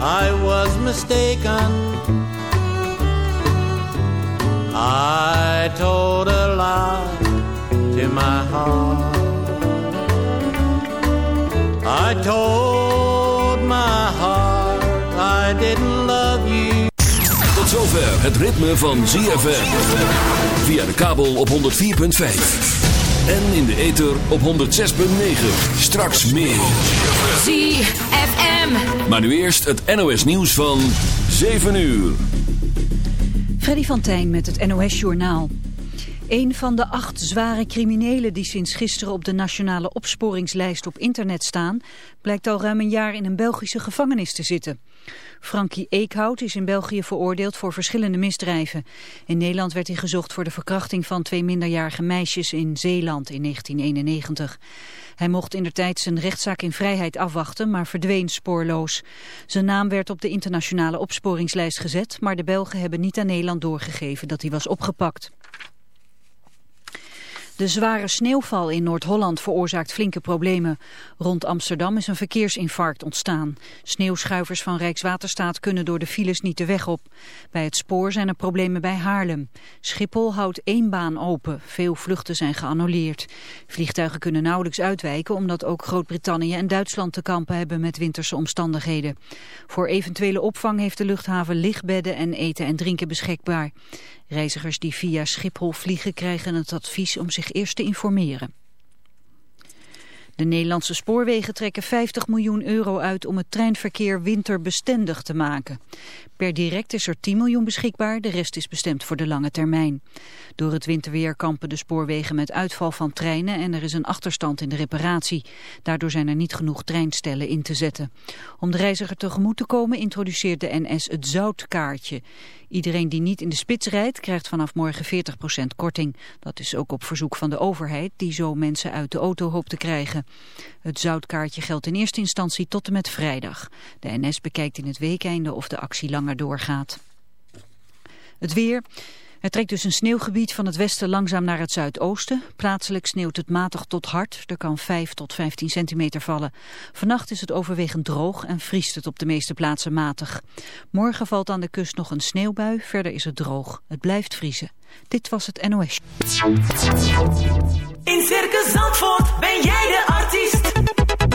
I was mistaken. I told a lie to my heart. I told my heart I didn't love you. Tot zover het ritme van ZFM. Via de kabel op 104.5. En in de ether op 106.9. Straks meer. ZFM. Maar nu eerst het NOS nieuws van 7 uur. Freddy van Tijn met het NOS Journaal. Een van de acht zware criminelen die sinds gisteren op de nationale opsporingslijst op internet staan, blijkt al ruim een jaar in een Belgische gevangenis te zitten. Frankie Eekhout is in België veroordeeld voor verschillende misdrijven. In Nederland werd hij gezocht voor de verkrachting van twee minderjarige meisjes in Zeeland in 1991. Hij mocht in de tijd zijn rechtszaak in vrijheid afwachten, maar verdween spoorloos. Zijn naam werd op de internationale opsporingslijst gezet, maar de Belgen hebben niet aan Nederland doorgegeven dat hij was opgepakt. De zware sneeuwval in Noord-Holland veroorzaakt flinke problemen. Rond Amsterdam is een verkeersinfarct ontstaan. Sneeuwschuivers van Rijkswaterstaat kunnen door de files niet de weg op. Bij het spoor zijn er problemen bij Haarlem. Schiphol houdt één baan open. Veel vluchten zijn geannuleerd. Vliegtuigen kunnen nauwelijks uitwijken omdat ook Groot-Brittannië en Duitsland te kampen hebben met winterse omstandigheden. Voor eventuele opvang heeft de luchthaven lichtbedden en eten en drinken beschikbaar. Reizigers die via Schiphol vliegen krijgen het advies om zich eerst te informeren. De Nederlandse spoorwegen trekken 50 miljoen euro uit om het treinverkeer winterbestendig te maken. Per direct is er 10 miljoen beschikbaar, de rest is bestemd voor de lange termijn. Door het winterweer kampen de spoorwegen met uitval van treinen en er is een achterstand in de reparatie. Daardoor zijn er niet genoeg treinstellen in te zetten. Om de reiziger tegemoet te komen introduceert de NS het zoutkaartje. Iedereen die niet in de spits rijdt krijgt vanaf morgen 40% korting. Dat is ook op verzoek van de overheid die zo mensen uit de auto hoopt te krijgen. Het zoutkaartje geldt in eerste instantie tot en met vrijdag. De NS bekijkt in het weekeinde of de actie langer doorgaat. Het weer... Het trekt dus een sneeuwgebied van het westen langzaam naar het zuidoosten. Plaatselijk sneeuwt het matig tot hard. Er kan 5 tot 15 centimeter vallen. Vannacht is het overwegend droog en vriest het op de meeste plaatsen matig. Morgen valt aan de kust nog een sneeuwbui. Verder is het droog. Het blijft vriezen. Dit was het NOS. In Circus Zandvoort ben jij de artiest.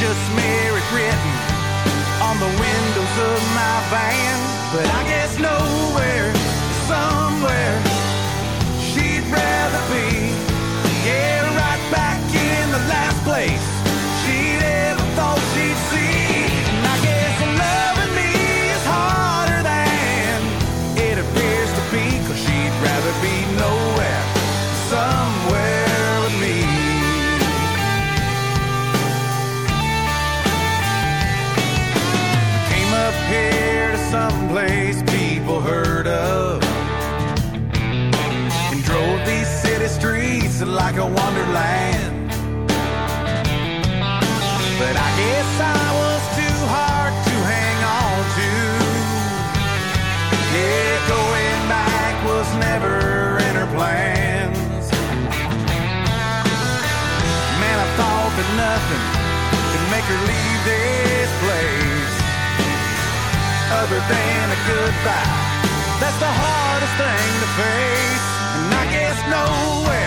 Just Mary written on the windows of my van. But I guess nowhere, somewhere, like a wonderland. But I guess I was too hard to hang on to. Yeah, going back was never in her plans. Man, I thought that nothing could make her leave this place other than a goodbye. That's the hardest thing to face, and I guess nowhere.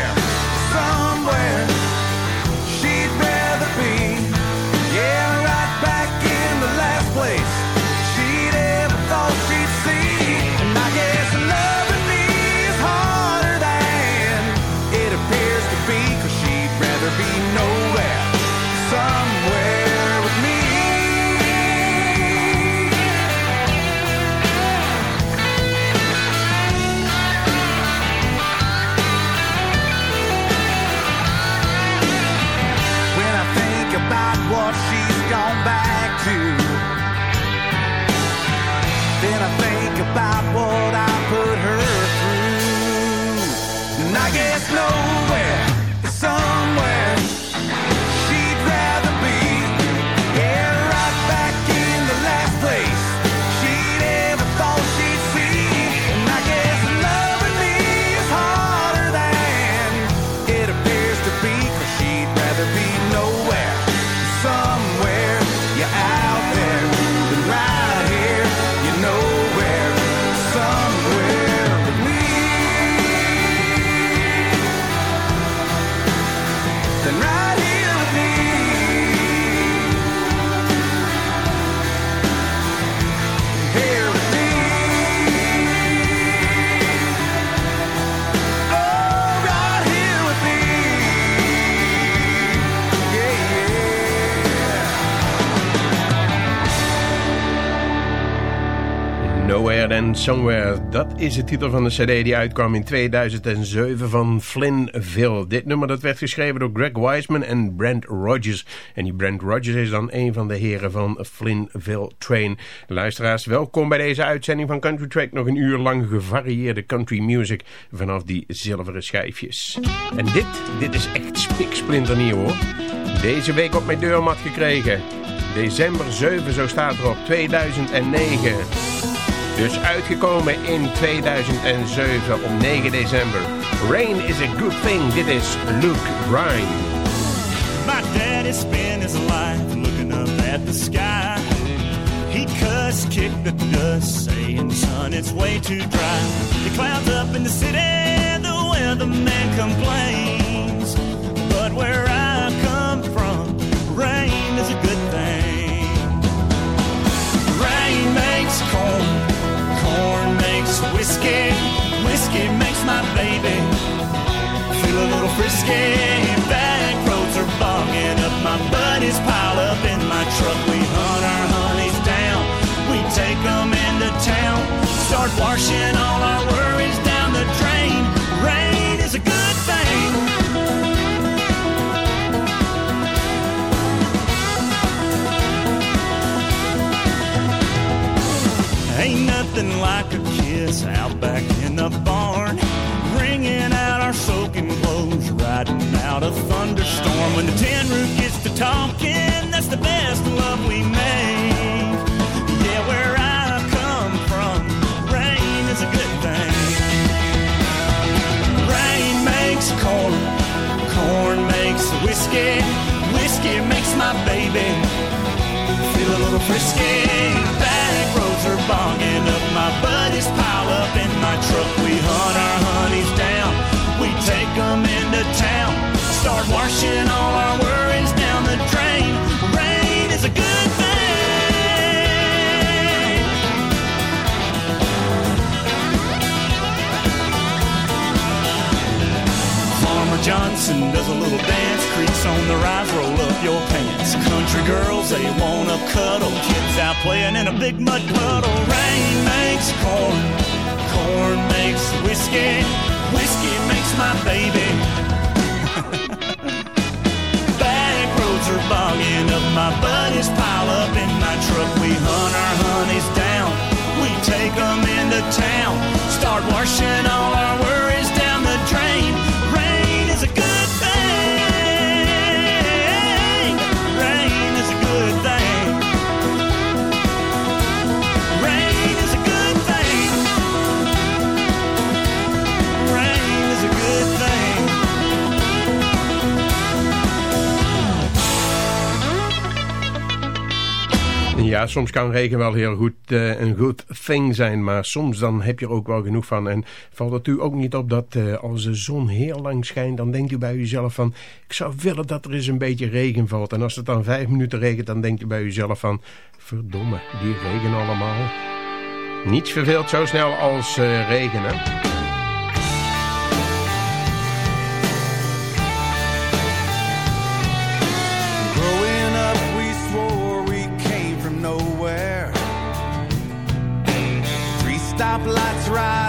Somewhere, dat is de titel van de cd die uitkwam in 2007 van Flynnville. Dit nummer dat werd geschreven door Greg Wiseman en Brent Rogers. En die Brent Rogers is dan een van de heren van Flynnville Train. Luisteraars, welkom bij deze uitzending van Country Track. Nog een uur lang gevarieerde country music vanaf die zilveren schijfjes. En dit, dit is echt spiksplinternieuw hoor. Deze week op mijn deurmat gekregen. December 7, zo staat er op 2009. Dus uitgekomen in 2007 op 9 december. Rain is a good thing. Dit is Luke Bryan. My daddy spent his life looking up at the sky. He cussed, kicked the dust, saying, son, it's way too dry. The clouds up in the city, the weatherman complains. But where I whiskey, whiskey makes my baby feel a little frisky. Back roads are bogging up. My buddies pile up in my truck. We hunt our honeys down. We take them into town. Start washing all our worries down the drain. Rain is a good thing. Ain't nothing like a kiss out back in the barn. Wringing out our soaking clothes, riding out a thunderstorm. When the tin roof gets to talking, that's the best love we make. Yeah, where I come from, rain is a good thing. Rain makes corn, corn makes whiskey, whiskey makes my baby feel a little frisky. Back roads are bogging up. My buddies pile up in my truck. We hunt our honeys down. We take them into town. Start washing all our worries down the drain. Rain is a good thing. Farmer Johnson does a little dance, creaks on the rise, roll up your pants. Country girls, they wanna cuddle. Kids out playing in a big mud puddle. Rain makes corn, corn makes whiskey, whiskey makes my baby. Back roads are bogging up, my buddies pile up in my truck. We hunt our honeys down, we take them into town. Start washing all our worries Ja, soms kan regen wel heel goed uh, een good thing zijn, maar soms dan heb je er ook wel genoeg van. En valt het u ook niet op dat uh, als de zon heel lang schijnt, dan denkt u bij uzelf van, ik zou willen dat er eens een beetje regen valt. En als het dan vijf minuten regent, dan denkt u bij uzelf van, verdomme, die regen allemaal. Niets verveelt zo snel als uh, regen? Stoplights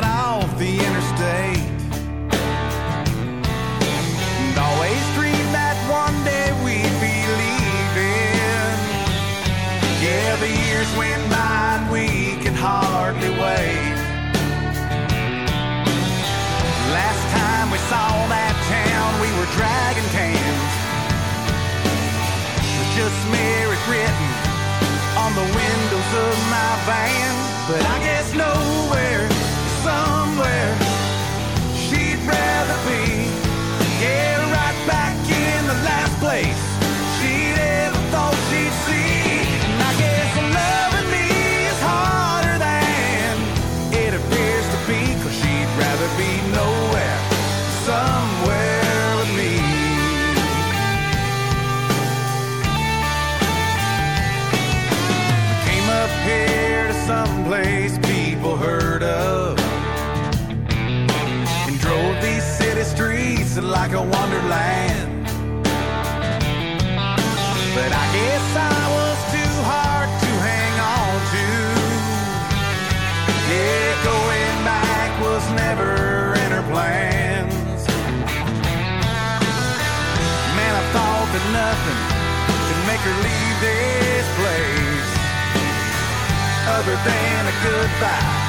than a goodbye.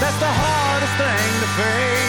That's the hardest thing to face.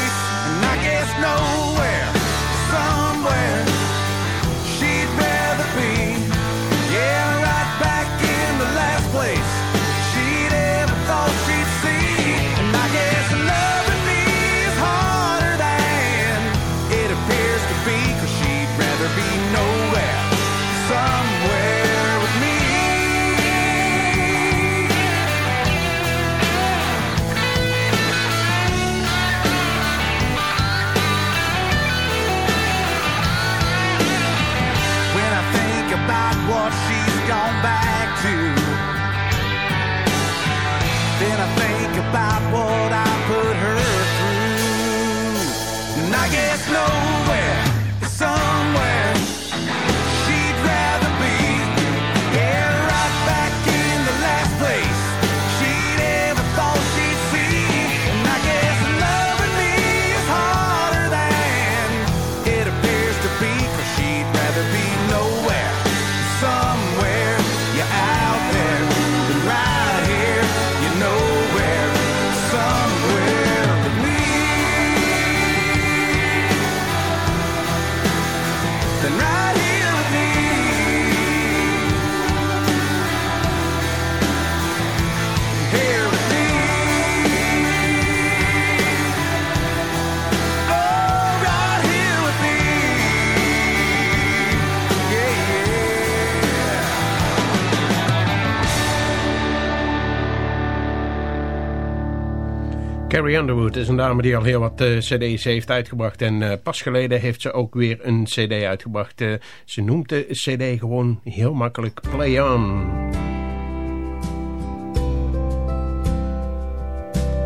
Carrie Underwood is een dame die al heel wat eh, cd's heeft uitgebracht. En eh, pas geleden heeft ze ook weer een cd uitgebracht. Eh, ze noemt de cd gewoon heel makkelijk Play On.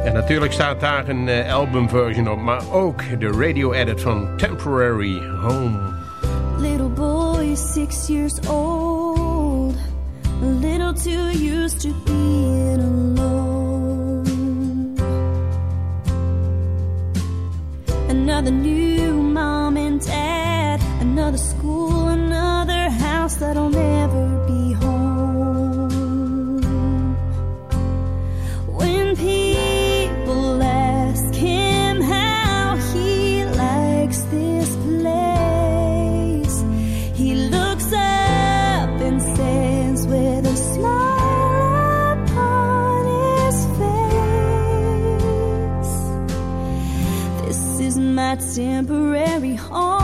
En natuurlijk staat daar een albumversion op. Maar ook de radio edit van Temporary Home. Little boy, six years old, little too used to being alone. Another new mom and dad, another school, another house that'll never be home. When people temporary home.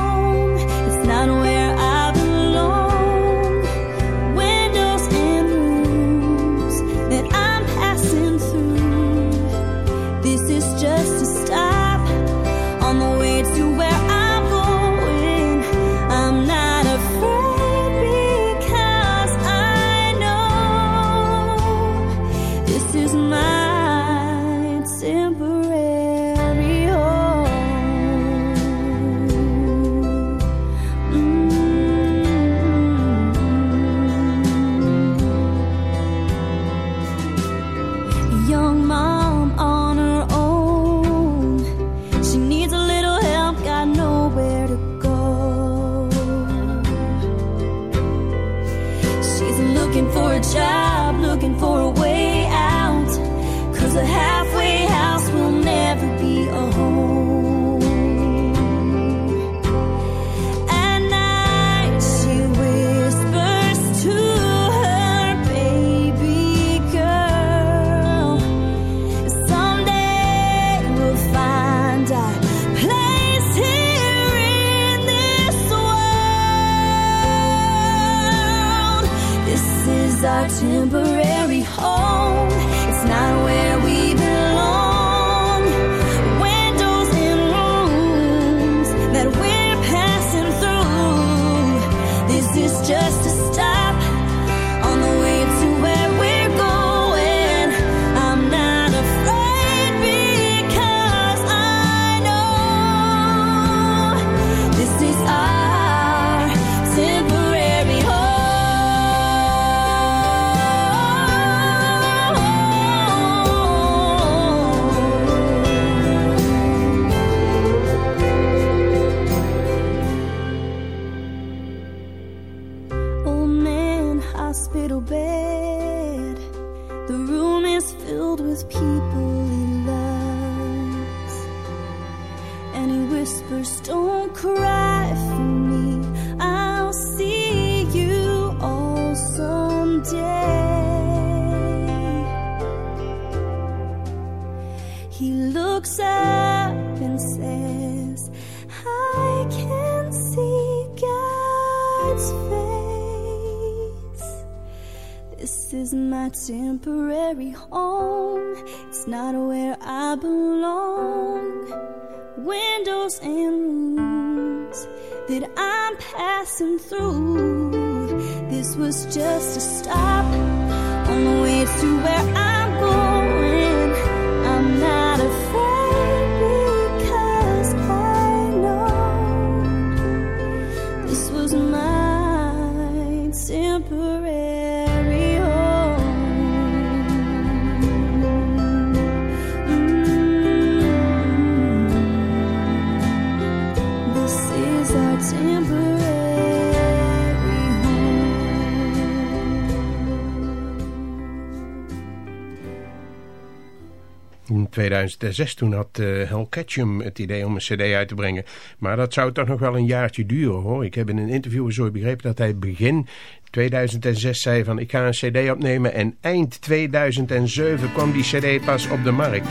2006 toen had uh, Hal Ketchum het idee om een cd uit te brengen. Maar dat zou toch nog wel een jaartje duren hoor. Ik heb in een interview zo begrepen dat hij begin 2006 zei van ik ga een cd opnemen. En eind 2007 kwam die cd pas op de markt.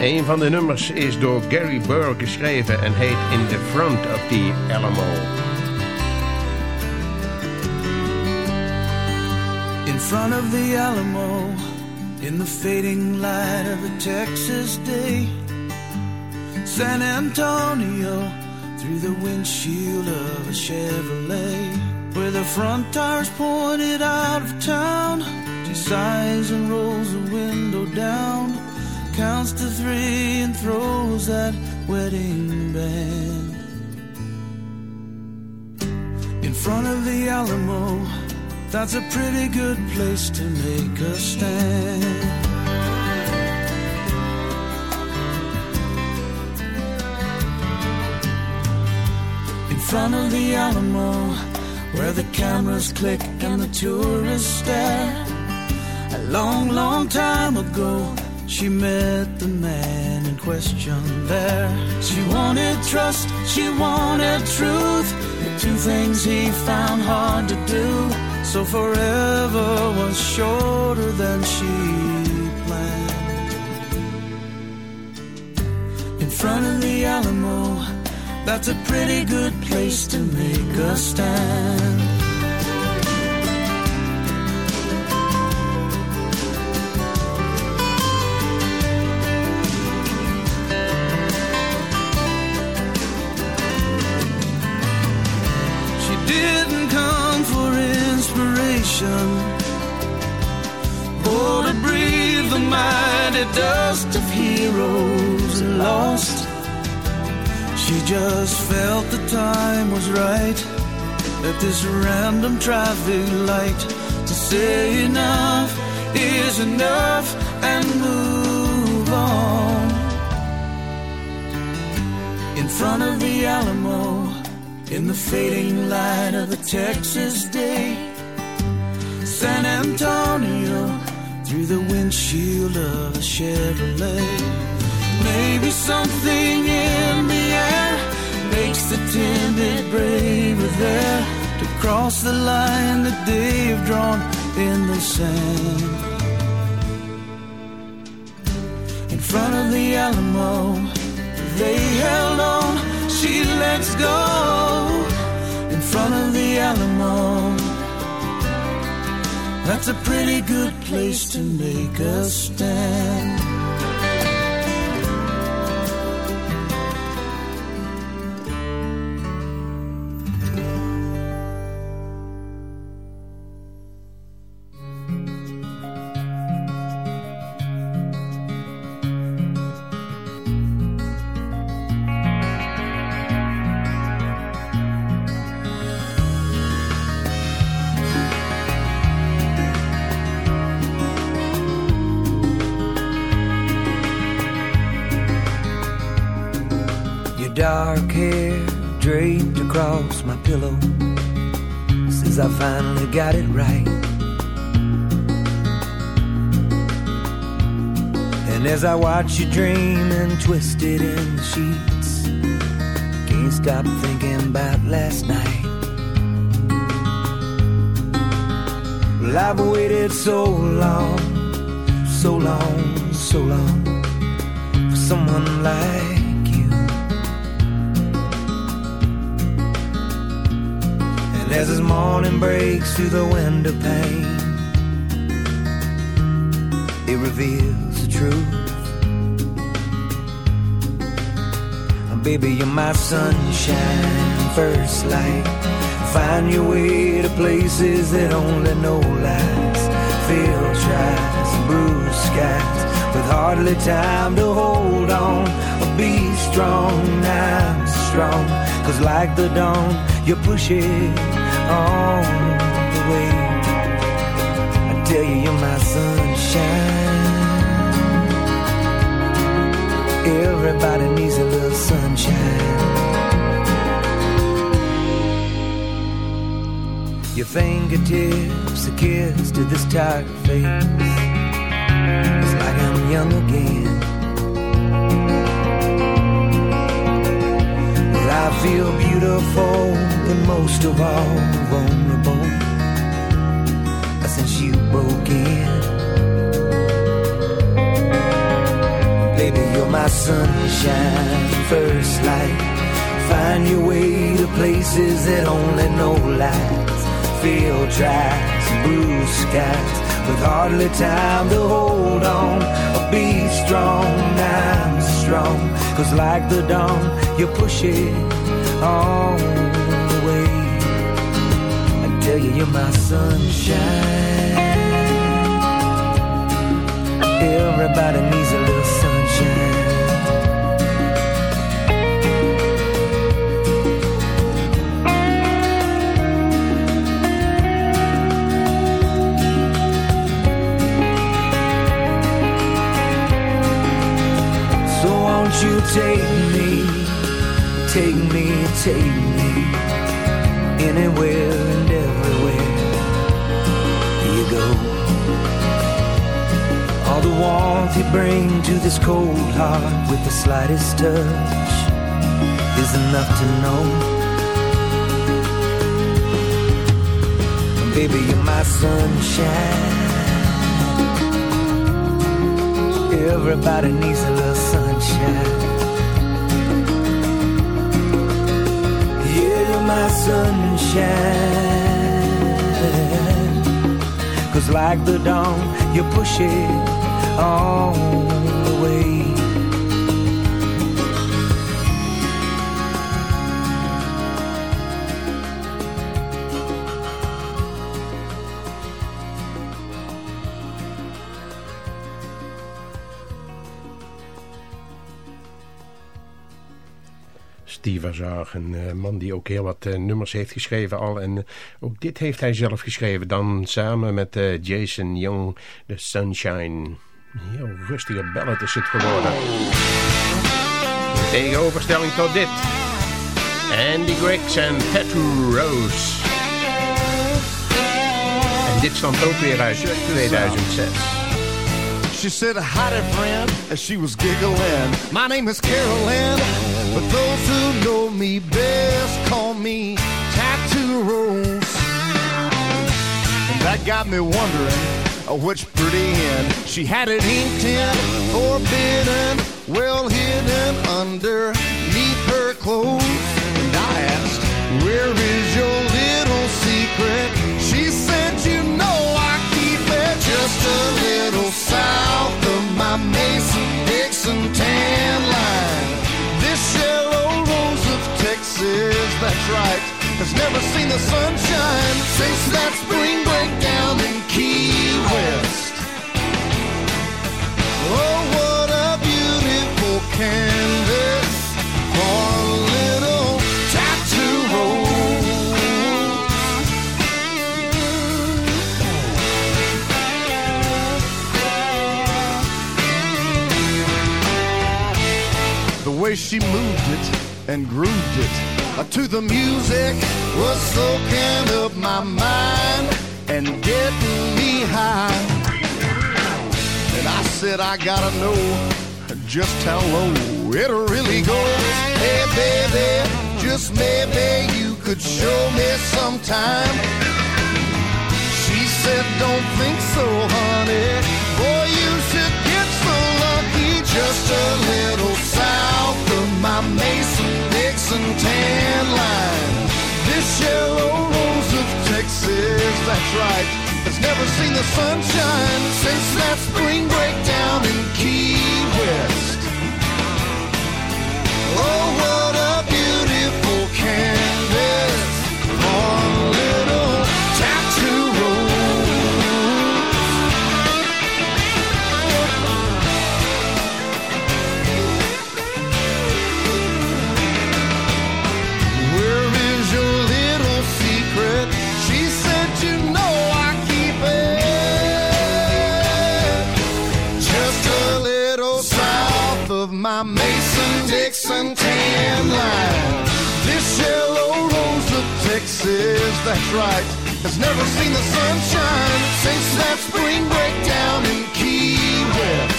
Een van de nummers is door Gary Burr geschreven en heet In the Front of the Alamo. in front of the Alamo, in the fading light of a Texas day. San Antonio, through the windshield of a Chevrolet, where the front tires pointed out of town. She sighs and rolls the window down, counts to three and throws that wedding band. In front of the Alamo, that's a pretty good place to make a stand. In front of the Alamo, where the cameras click and the tourists stare. A long, long time ago, she met the man in question there. She wanted trust, she wanted truth. The two things he found hard to do. So forever was shorter than she planned. In front of the Alamo, that's a pretty good place to make a stand. Inspiration or to breathe the mighty dust of heroes lost. She just felt the time was right at this random traffic light to say enough is enough and move on. In front of the Alamo, in the fading light of a Texas day, San Antonio through the windshield of a Chevrolet. Maybe something in the air makes the timid braver there to cross the line that they've drawn in the sand. In front of the Alamo, they held on, she lets go. In front of the Alamo, that's a pretty good place to make a stand. Finally got it right. And as I watch you dreaming, twisted in the sheets, can't stop thinking about last night. Well, I've waited so long, so long, so long for someone like as this morning breaks through the window pane, it reveals the truth. Baby, you're my sunshine, first light. Find your way to places that only know lies. Filled tries, bruised skies, with hardly time to hold on. Be strong, I'm strong. Cause like the dawn, you push it on the way. I tell you, you're my sunshine. Everybody needs a little sunshine. Your fingertips a kiss to this tired face. It's like I'm young again. I feel beautiful and most of all vulnerable. Since you broke in. Baby, you're my sunshine, first light. Find your way to places that only know lies. Field tracks, blue skies, with hardly time to hold on. Be strong, I'm strong. Cause like the dawn, you push it on the way. I tell you, you're my sunshine. Everybody needs a little sunshine. So won't you take me, take me, take me anywhere and everywhere you go. All the warmth you bring to this cold heart with the slightest touch is enough to know. Baby, you're my sunshine. Everybody needs a little sunshine. My sunshine. Cause like the dawn, you push it all the way. Een uh, man die ook heel wat uh, nummers heeft geschreven al. En uh, ook dit heeft hij zelf geschreven. Dan samen met Jason Young, The Sunshine. Een heel rustige ballad is het geworden. Tegenoverstelling tot dit. Andy Griggs en Petru Rose. Dit stond ook weer uit 2006. She said, hi friend, as she was giggling. My name is Carolyn, but those who know me best call me Tattoo Rose. And that got me wondering uh, which pretty end she had it inked in, forbidden, well hidden underneath her clothes. That's right, has never seen the sunshine since that spring breakdown in Key West. Oh, what a beautiful canvas for a little tattoo rose. The way she moved it and grooved it to the music was soaking up my mind and getting me high. And I said, I gotta know just how low it really goes. Hey, baby, just maybe you could show me sometime. She said, Don't think so, honey. Boy, you should. Just a little south of my Mason Dixon tan line. This yellow rose of Texas, that's right, has never seen the sunshine since that spring breakdown in Key West. Oh, my Mason Dixon tan line. This yellow rose of Texas, that's right, has never seen the sunshine since that spring breakdown in Key West.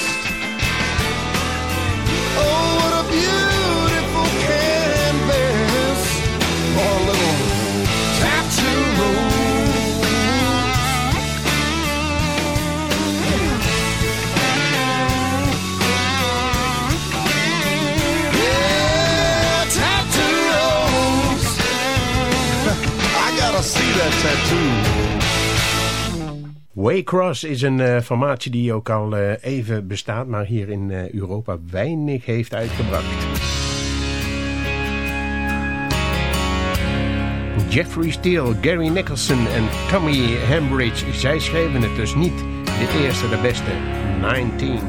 Waycross is een eh, formatie die ook al eh, even bestaat, maar hier in eh, Europa weinig heeft uitgebracht. Jeffrey Steele, Gary Nicholson en Tommy Hambridge, zij schreven het dus niet. De eerste, de beste, 19.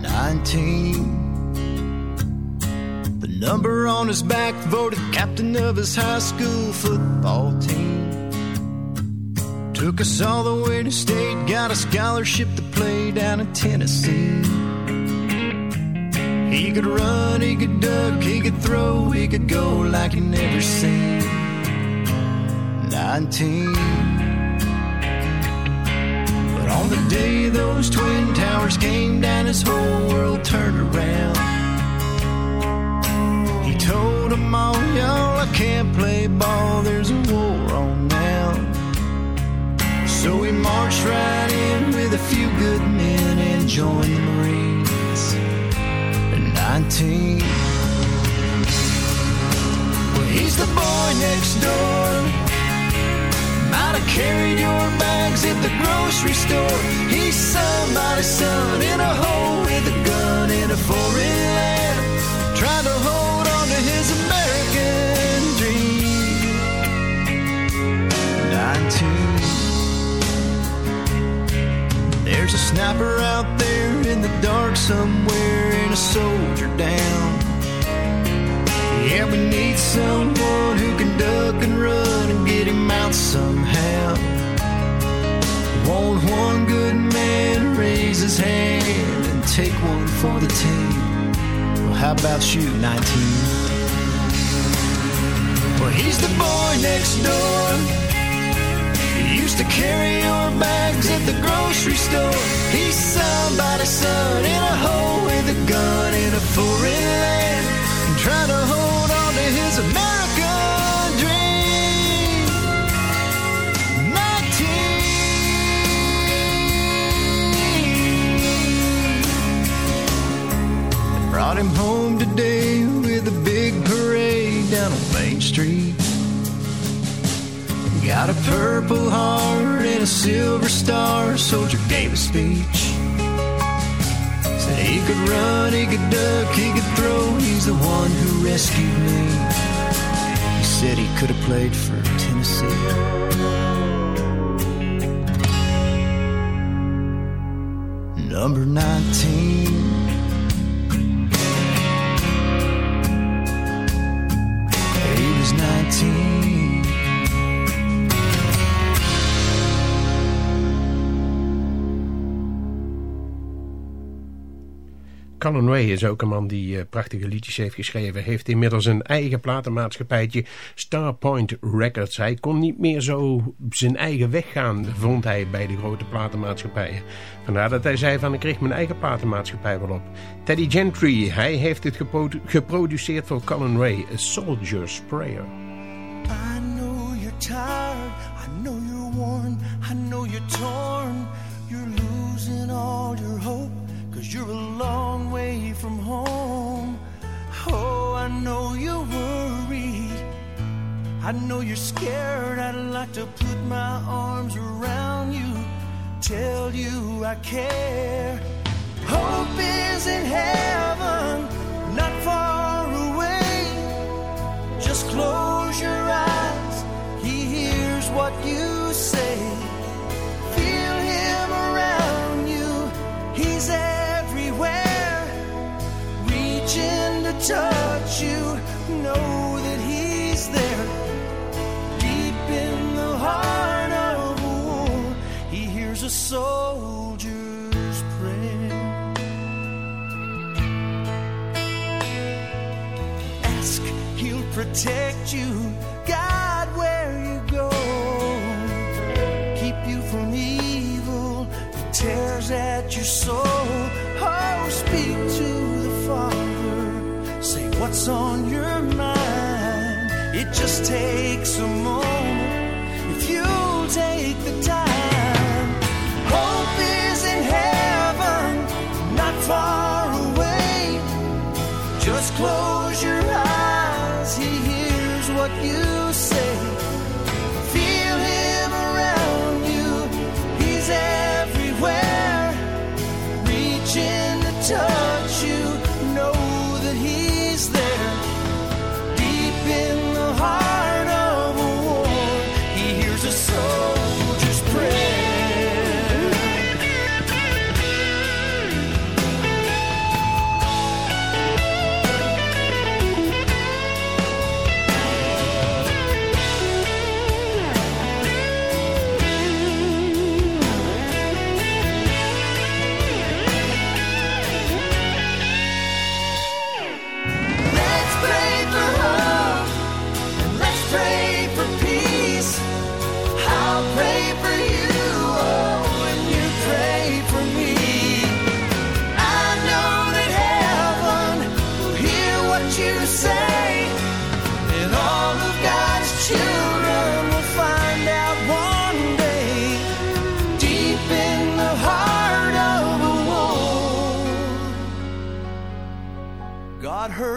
19. Number on his back voted captain of his high school football team. Took us all the way to state, got a scholarship to play down in Tennessee. He could run, he could duck, he could throw, he could go like you never seen. 19. But on the day those twin towers came down, his whole world turned around. Them all, y'all, I can't play ball, there's a war on now. So we marched right in with a few good men and joined the Marines. At 19. Well, he's the boy next door. Might have carried your bags at the grocery store. He's somebody's son in a hole with a gun in a foreign There's a sniper out there in the dark somewhere and a soldier down. Yeah, we need someone who can duck and run and get him out somehow. Want one good man raise his hand and take one for the team. Well, how about you, 19? Well, he's the boy next door. To carry your bags at the grocery store. He's somebody's son in a hole with a gun in a foreign land. And trying to hold on to his American dream. 19. Brought him home today with a big parade down on Main Street. Got a purple heart and a silver star. Soldier gave a speech. Said he could run, he could duck, he could throw. He's the one who rescued me. He said he could have played for Tennessee. Number 19. Colin Ray is ook een man die eh, prachtige liedjes heeft geschreven. Heeft inmiddels een eigen platenmaatschappijtje, Starpoint Records. Hij kon niet meer zo zijn eigen weg gaan, vond hij bij de grote platenmaatschappijen. Vandaar dat hij zei van ik richt mijn eigen platenmaatschappij wel op. Teddy Gentry, hij heeft het geprodu- geproduceerd voor Colin Ray, A Soldier's Prayer. I know you're tired. I know you're worn. I know you're torn. You're losing all your hope. Cause you're a long way from home. Oh, I know you're worried. I know you're scared. I'd like to put my arms around you. Tell you I care. Hope is in heaven, not far away. Just close your eyes. He hears what you say. Feel him around to touch you. Know that he's there. Deep in the heart of war, he hears a soldier's prayer. ask, he'll protect you, guide where you go, keep you from evil that tears at your soul. What's on your mind. It just takes a moment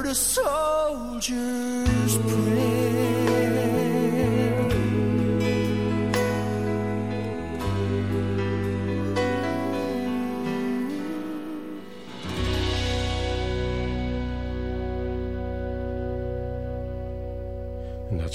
Heard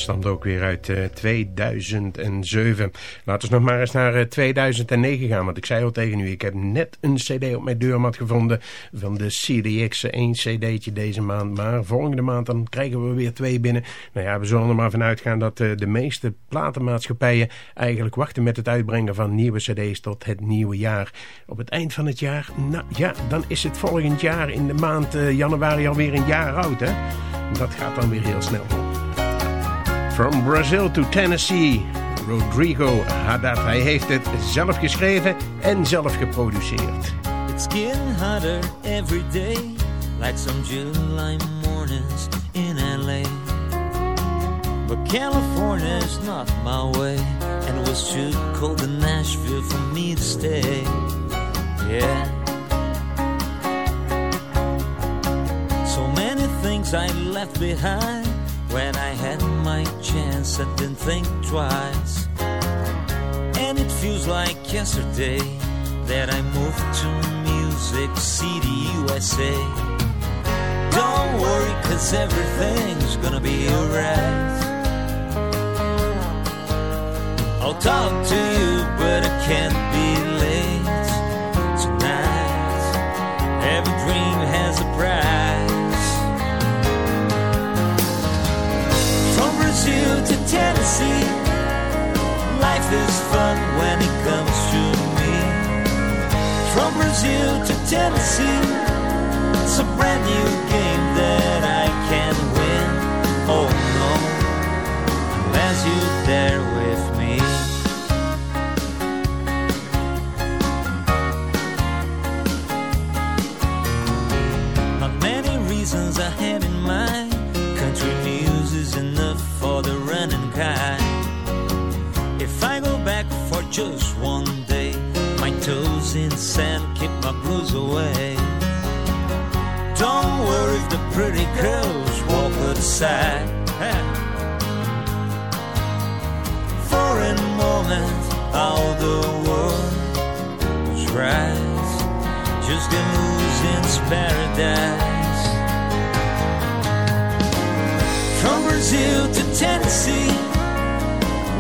stamt ook weer uit eh, 2007. Laten we nog maar eens naar eh, 2009 gaan. Want ik zei al tegen u, ik heb net een cd op mijn deurmat gevonden van de CDX. Eén cd'tje deze maand. Maar volgende maand dan krijgen we weer twee binnen. Nou ja, we zullen er maar vanuit gaan dat eh, de meeste platenmaatschappijen eigenlijk wachten met het uitbrengen van nieuwe cd's tot het nieuwe jaar. Op het eind van het jaar, nou ja, dan is het volgend jaar in de maand eh, januari alweer een jaar oud. Hè? Dat gaat dan weer heel snel. From Brazil to Tennessee, Rodrigo Haddad. Hij heeft het zelf geschreven en zelf geproduceerd. It's getting hotter every day, like some July mornings in LA. But California's not my way, and it was too cold in Nashville for me to stay. Yeah. So many things I left behind when I had my chance. I didn't think twice, and it feels like yesterday that I moved to Music City, USA. Don't worry, cause everything's gonna be alright. I'll talk to you, but I can't be late tonight. Every dream Brazil to Tennessee, life is fun when it comes to me. From Brazil to Tennessee, it's a brand new game away. Don't worry if the pretty girls walk aside. For a moment, all the world was right. Just a moon's paradise. From Brazil to Tennessee,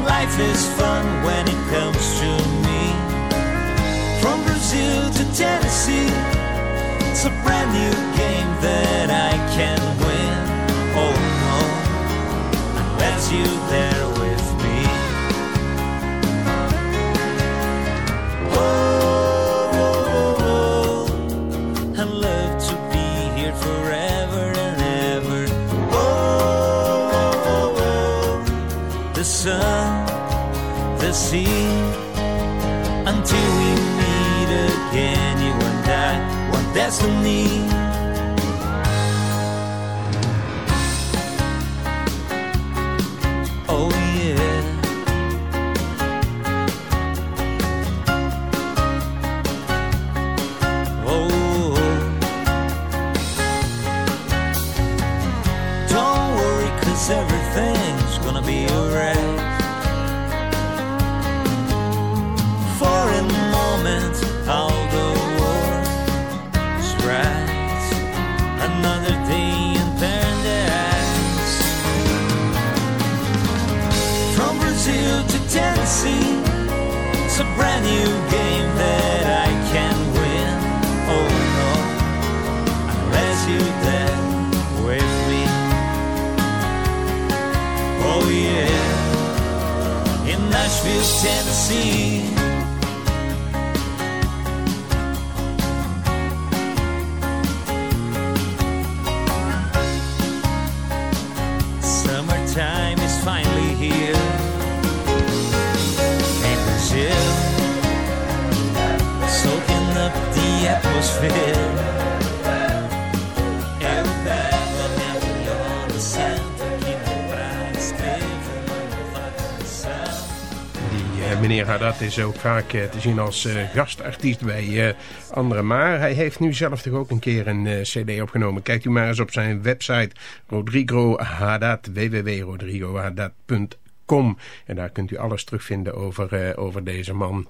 life is fun when it comes to To Tennessee, it's a brand new game that I can win. Oh no, unless you're there with me. Oh, oh, oh, oh, I'd love to be here forever and ever. Oh, oh, oh, oh. the sun, the sea, destiny. Atmosphere. Die eh, meneer Haddad is ook vaak eh, te zien als eh, gastartiest bij anderen. Maar hij heeft nu zelf toch ook een keer een cd opgenomen. Kijkt u maar eens op zijn website Rodrigo Haddad, www.rodrigohaddad.com. En daar kunt u alles terugvinden over, over deze man.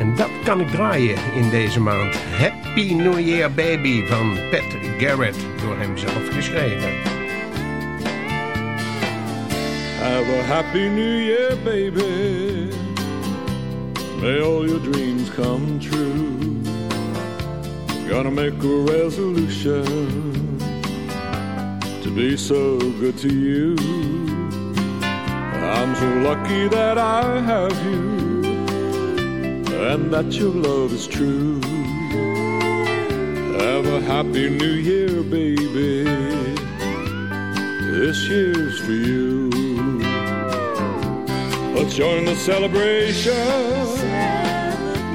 En dat kan ik draaien in deze maand. Happy New Year Baby van Pat Garrett, door hem zelf geschreven. Have a happy new year, baby. May all your dreams come true. Gonna make a resolution to be so good to you. I'm so lucky that I have you and that your love is true. Have a happy new year, baby. this year's for you. Let's join the celebration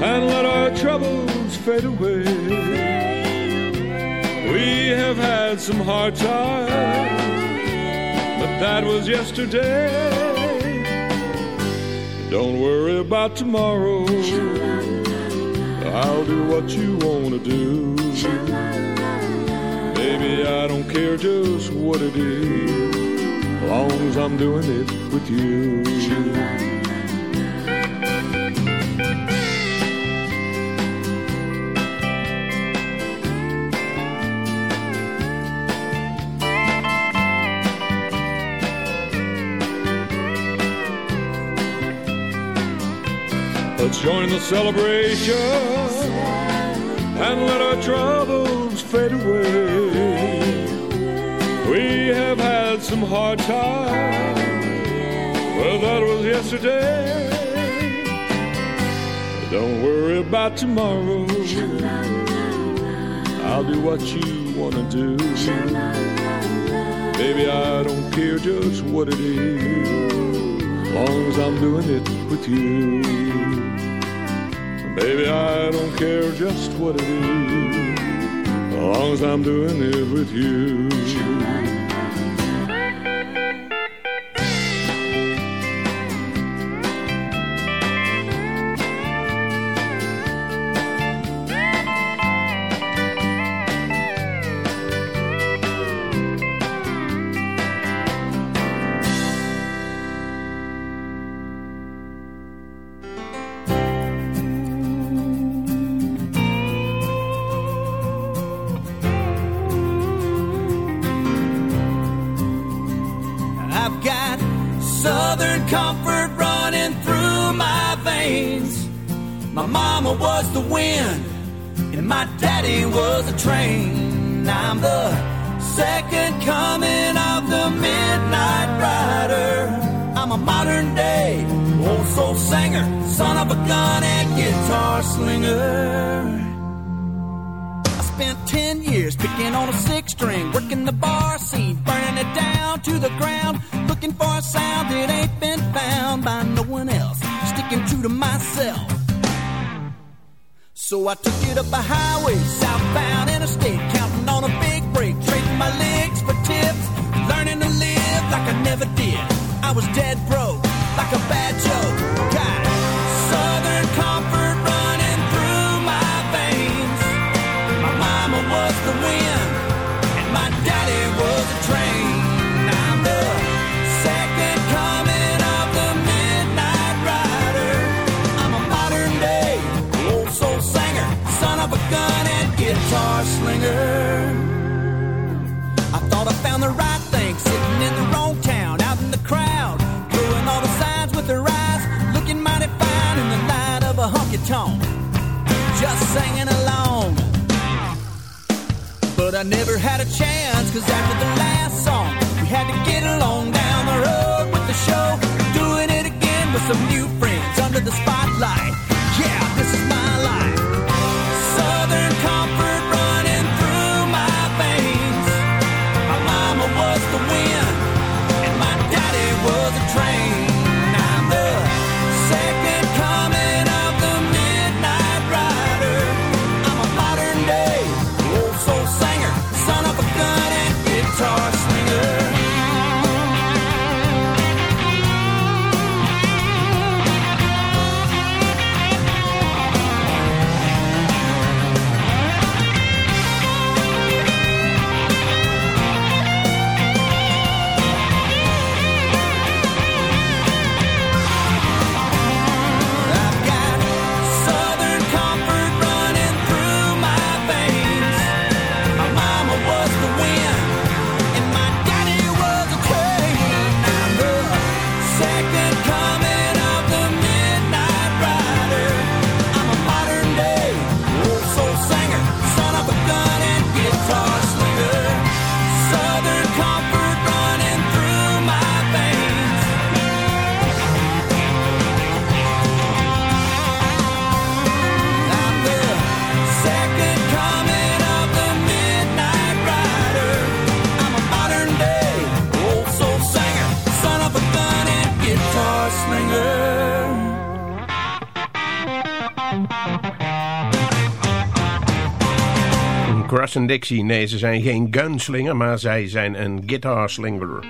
and let our troubles fade away. We have had some hard times, but that was yesterday. Don't worry about tomorrow. I'll do what you want to do. Baby, I don't care just what it is, long as I'm doing it with you. Join the celebration and let our troubles fade away. We have had some hard times, well, that was yesterday. Don't worry about tomorrow. I'll do what you wanna do. Baby, I don't care just what it is, long as I'm doing it with you. Baby, I don't care just what it is, as long as I'm doing it with you. A modern day old soul singer, son of a gun and guitar slinger. I spent 10 years picking on a six string, working the bar scene, burning it down to the ground, looking for a sound that ain't been found by no one else, sticking true to myself. So I took it up a highway, southbound interstate, counting on a big break, trading my legs I was dead broke, like a bad joke. Got southern comfort running through my veins. My mama was the wind, and my daddy was a train. I'm the second coming of the midnight rider. I'm a modern day old soul singer, son of a gun and guitar I never had a chance, cause after the last song, we had to get along down the road with the show, doing it again with some new friends under the spotlight. Yeah, this is my Carson Dixie. Nee, ze zijn geen gunslinger, maar zij zijn een guitarslinger.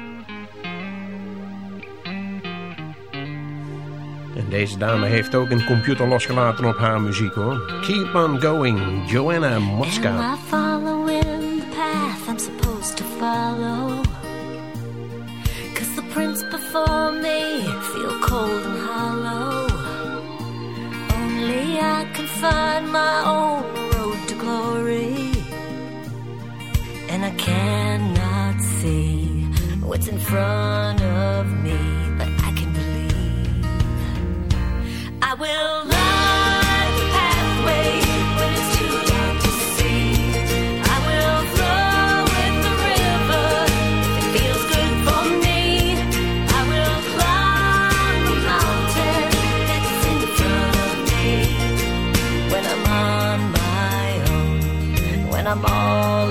En deze dame heeft ook een computer losgelaten op haar muziek hoor. Keep on going, Joanna Mosca. I'm.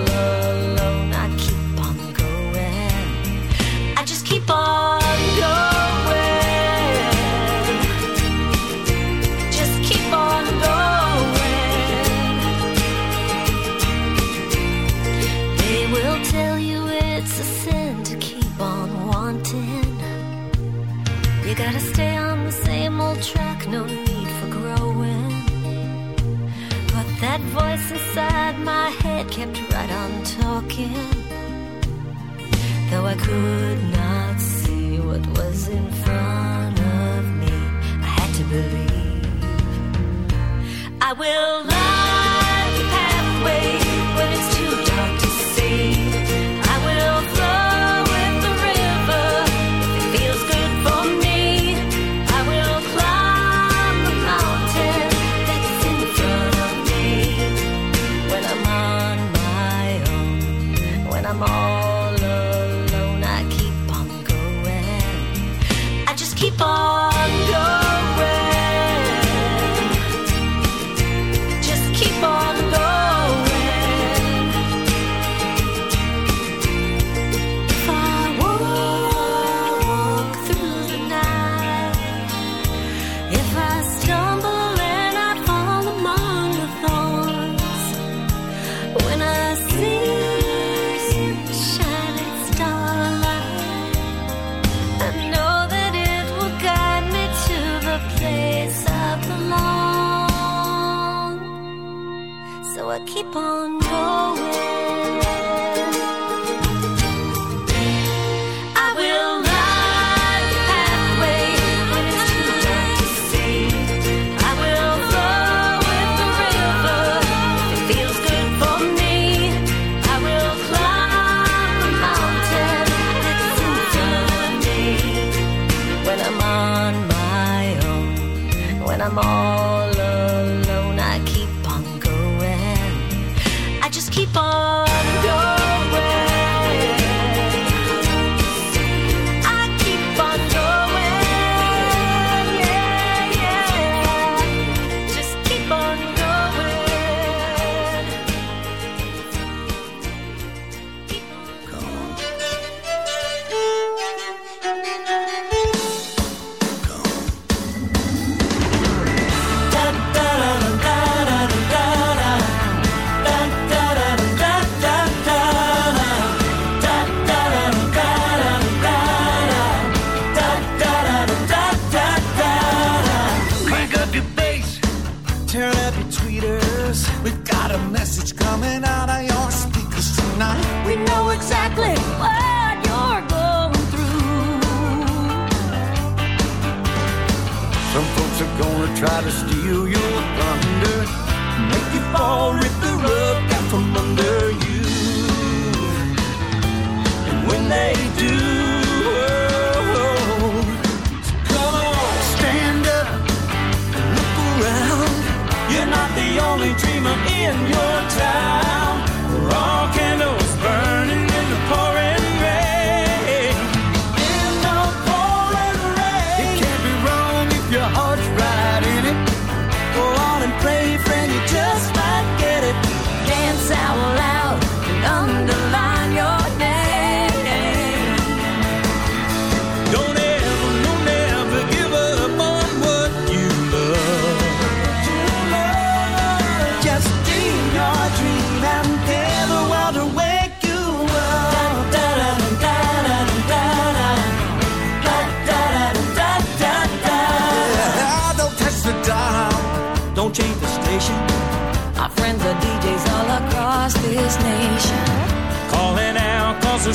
keep on going.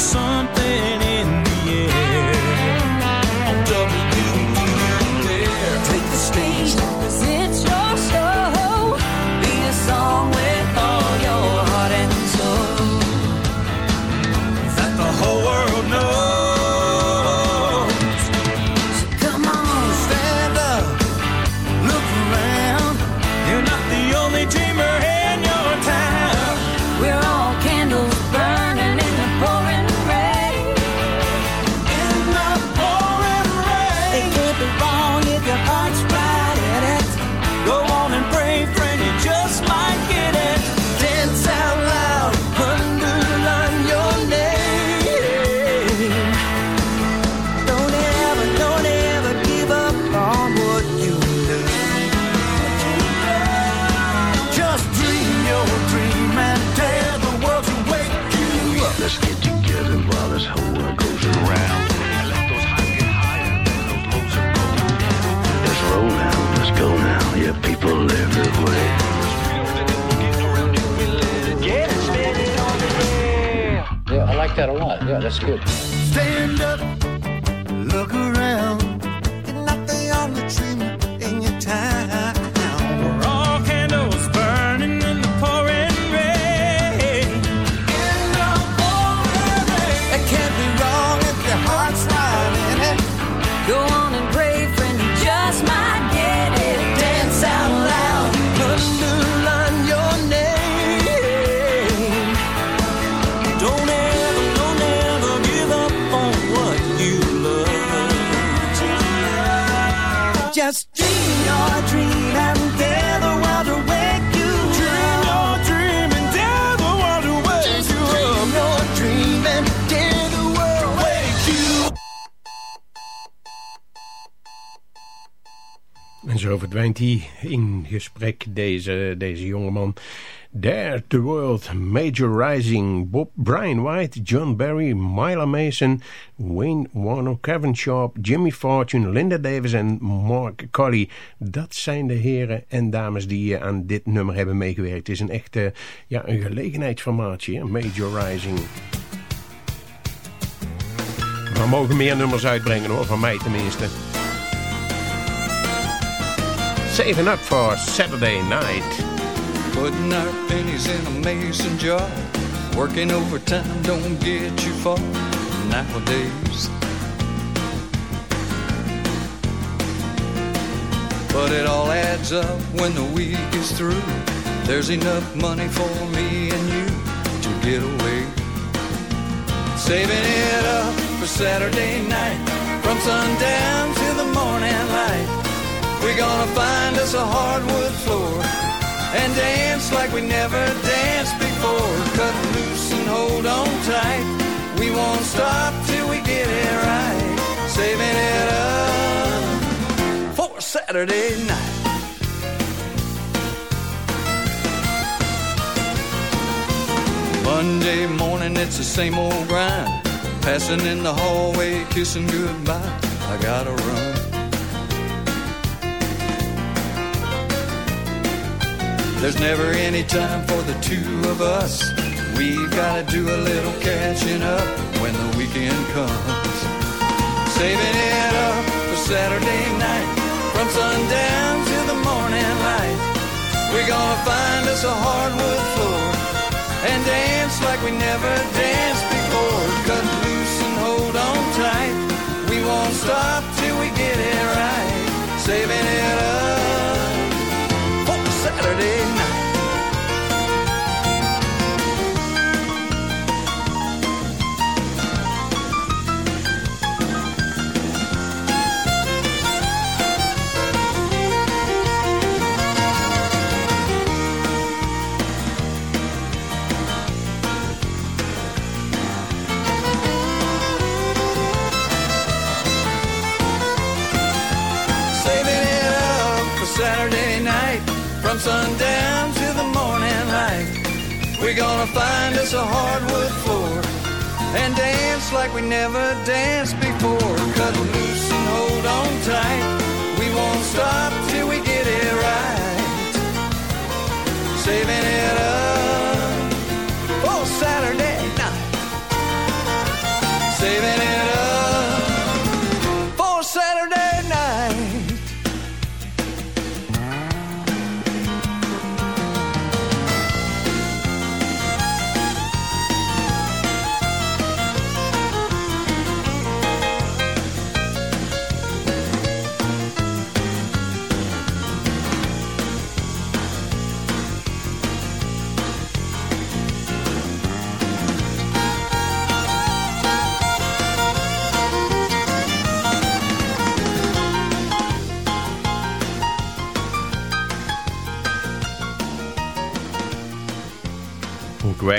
Something Yeah, that's good. Stand up, verdwijnt hij in gesprek, deze, deze jongeman. Dare the World, Major Rising, Bob, Brian White, John Barry, Myla Mason, Wayne Warner, Kevin Sharp, Jimmy Fortune, Linda Davis en Mark Colley. Dat zijn de heren en dames die eh, aan dit nummer hebben meegewerkt. Het is een echte ja, een gelegenheidsformatie, hè? Major Rising. We mogen meer nummers uitbrengen hoor, van mij tenminste. Saving up for Saturday night. Putting our pennies in a mason jar. Working overtime don't get you far nowadays. But it all adds up when the week is through. There's enough money for me and you to get away. Saving it up for Saturday night. From sundown We're gonna find us a hardwood floor and dance like we never danced before. Cut loose and hold on tight. We won't stop till we get it right. Saving it up for Saturday night. Monday morning, it's the same old grind. Passing in the hallway, kissing goodbye. I gotta run. There's never any time for the two of us. We've gotta do a little catching up when the weekend comes. Saving it up for Saturday night. From sundown to the morning light. We're gonna find us a hardwood floor and dance like we never danced before. Cut loose and hold on tight. We won't stop till we get it right. Saving it up gonna find us a hardwood floor and dance like we never danced before. Cut loose and hold on tight. We won't stop till we get it right. saving it up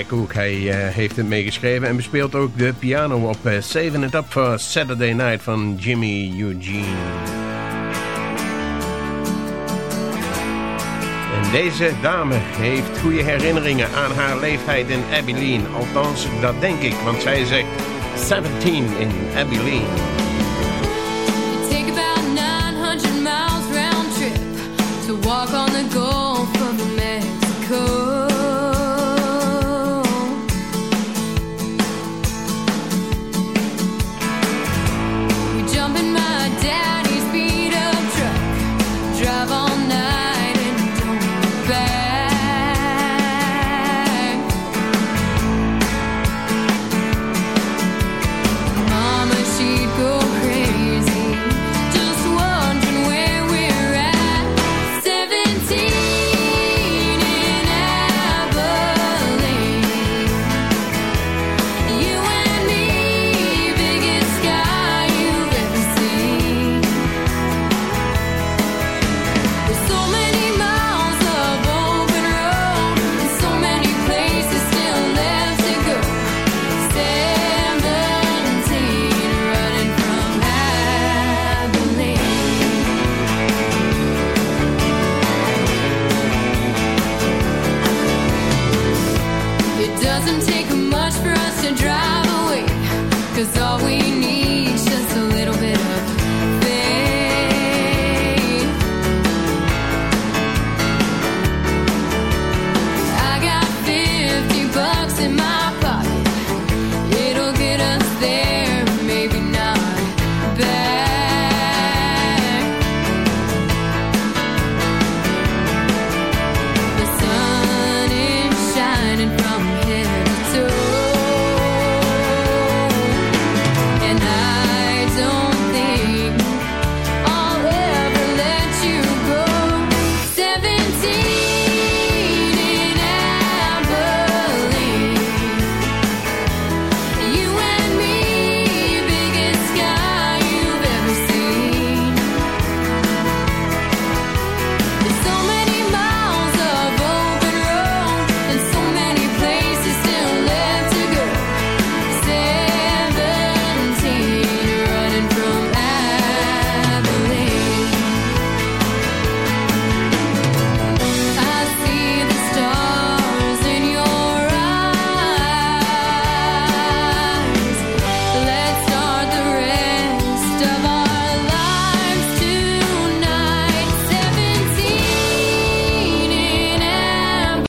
Hij eh, heeft het meegeschreven en bespeelt ook de piano op uh, Saving Up for Saturday Night van Jimmy Eugene. En deze dame heeft goede herinneringen aan haar leeftijd in Abilene. Althans, dat denk ik, want zij zegt 17 in Abilene. Take about 900 miles round trip to walk on the Gulf